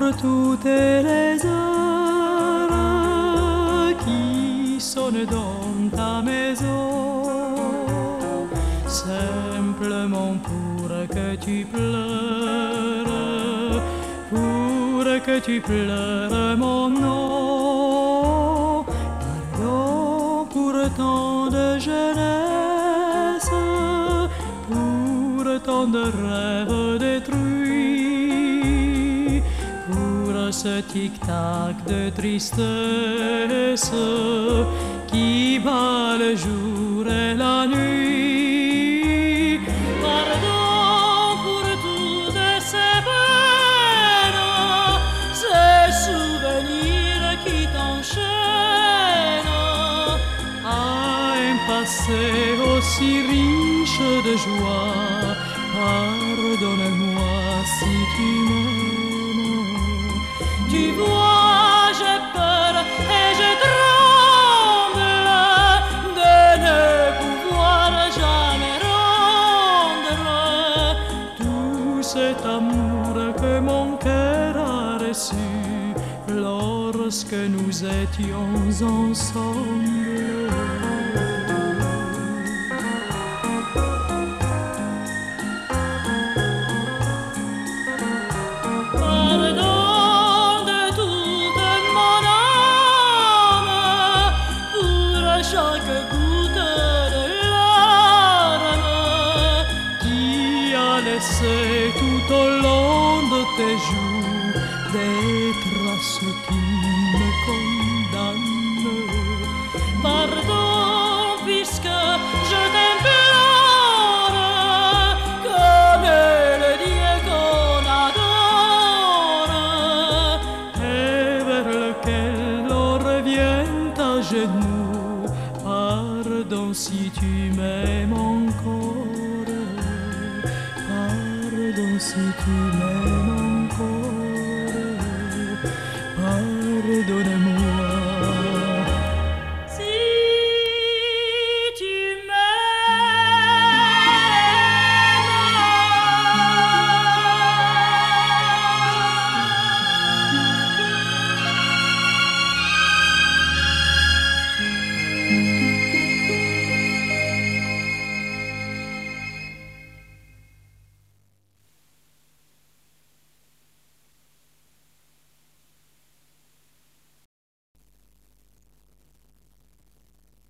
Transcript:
toutes les heures qui sonnent dans ta maison, simplement pour que tu pleures, pour que tu pleures mon nom, pardon pour tant de jeunesse, pour tant de rêves détruits, pour ce tic-tac de tristesse qui bat le jour et la nuit. Pardon pour toutes ces peines, ces souvenirs qui t'enchaînent à un passé aussi riche de joie. Pardonne-moi si tu m'aimes. Tu vois, j'ai peur et je tremble de ne pouvoir jamais rendre tout cet amour que mon cœur a reçu lorsque nous étions ensemble. Laissé tout au long de tes joues des traces qui me condamnent. Pardon puisque je t'implore comme le Dieu qu'on adore et vers lequel revient à genoux. Pardon si tu m'aimes encore. Pardon si tu m'aimes encore. Pardonne